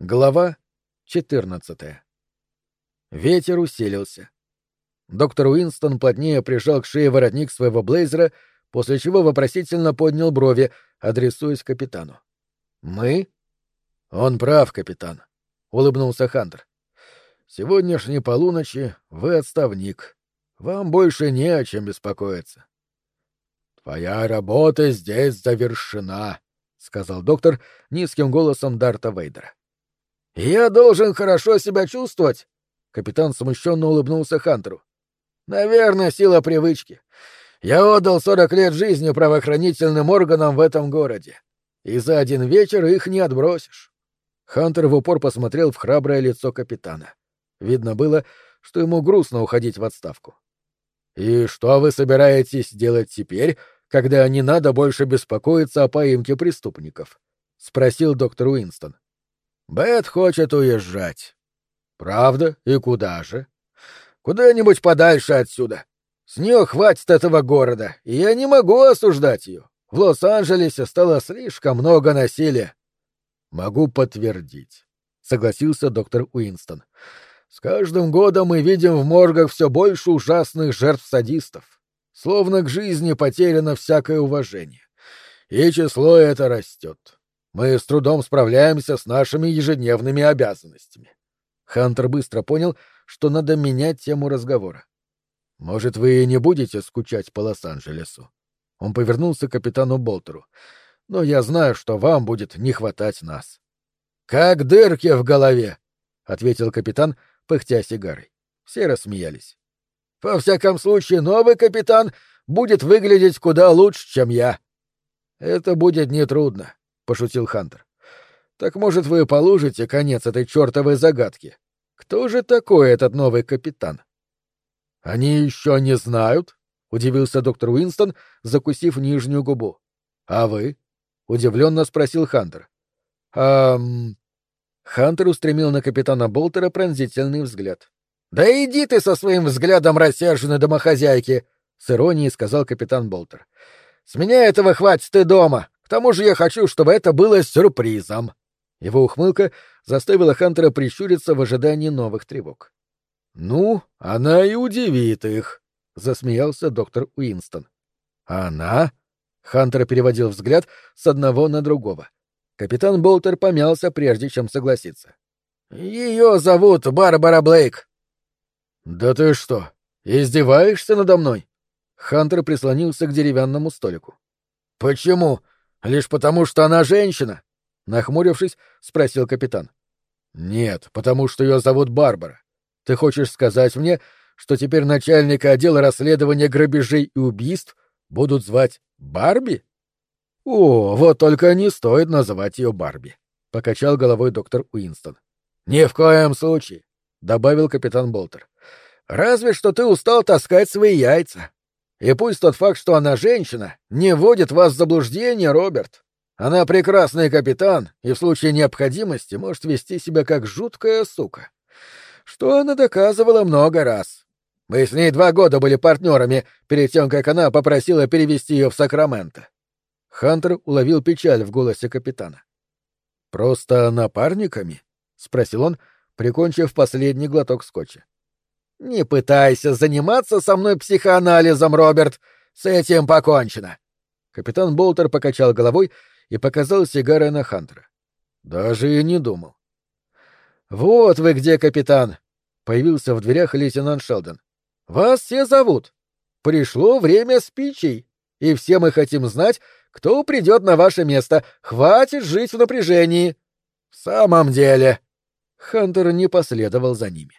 Глава 14. Ветер усилился. Доктор Уинстон плотнее прижал к шее воротник своего блейзера, после чего вопросительно поднял брови, адресуясь капитану. «Мы?» «Он прав, капитан», — улыбнулся Хантер. «Сегодняшней полуночи вы отставник. Вам больше не о чем беспокоиться». «Твоя работа здесь завершена», — сказал доктор низким голосом Дарта Вейдера. «Я должен хорошо себя чувствовать?» Капитан смущенно улыбнулся Хантеру. «Наверное, сила привычки. Я отдал сорок лет жизни правоохранительным органам в этом городе. И за один вечер их не отбросишь». Хантер в упор посмотрел в храброе лицо капитана. Видно было, что ему грустно уходить в отставку. «И что вы собираетесь делать теперь, когда не надо больше беспокоиться о поимке преступников?» — спросил доктор Уинстон. Бет хочет уезжать. Правда? И куда же? Куда-нибудь подальше отсюда. С нее хватит этого города, и я не могу осуждать ее. В Лос-Анджелесе стало слишком много насилия. Могу подтвердить, согласился доктор Уинстон. С каждым годом мы видим в моргах все больше ужасных жертв садистов. Словно к жизни потеряно всякое уважение. И число это растет. Мы с трудом справляемся с нашими ежедневными обязанностями. Хантер быстро понял, что надо менять тему разговора. Может, вы и не будете скучать по Лос-Анджелесу? Он повернулся к капитану Болтеру. Но я знаю, что вам будет не хватать нас. Как дырки в голове, ответил капитан, пыхтя сигарой. Все рассмеялись. Во всяком случае, новый капитан будет выглядеть куда лучше, чем я. Это будет нетрудно пошутил Хантер. Так может, вы положите конец этой чертовой загадке? Кто же такой этот новый капитан? Они еще не знают? удивился доктор Уинстон, закусив нижнюю губу. А вы? удивленно спросил Хантер. А Хантер устремил на капитана Болтера пронзительный взгляд. Да иди ты со своим взглядом рассерженной домохозяйки, с иронией сказал капитан Болтер. С меня этого хватит ты дома. Тому же я хочу, чтобы это было сюрпризом. Его ухмылка заставила Хантера прищуриться в ожидании новых тревог. Ну, она и удивит их, засмеялся доктор Уинстон. Она? Хантер переводил взгляд с одного на другого. Капитан Болтер помялся, прежде чем согласиться. Ее зовут Барбара Блейк. Да ты что, издеваешься надо мной? Хантер прислонился к деревянному столику. Почему? Лишь потому, что она женщина? Нахмурившись, спросил капитан. Нет, потому что ее зовут Барбара. Ты хочешь сказать мне, что теперь начальника отдела расследования грабежей и убийств будут звать Барби? О, вот только не стоит называть ее Барби, покачал головой доктор Уинстон. Ни в коем случае, добавил капитан Болтер. Разве что ты устал таскать свои яйца. И пусть тот факт, что она женщина, не вводит вас в заблуждение, Роберт. Она прекрасный капитан и в случае необходимости может вести себя как жуткая сука. Что она доказывала много раз. Мы с ней два года были партнерами перед тем, как она попросила перевести ее в Сакраменто. Хантер уловил печаль в голосе капитана. «Просто напарниками?» — спросил он, прикончив последний глоток скотча. «Не пытайся заниматься со мной психоанализом, Роберт. С этим покончено». Капитан Болтер покачал головой и показал сигарой на Хантера. «Даже и не думал». «Вот вы где, капитан!» — появился в дверях лейтенант Шелдон. «Вас все зовут. Пришло время спичей, и все мы хотим знать, кто придет на ваше место. Хватит жить в напряжении». «В самом деле...» Хантер не последовал за ними.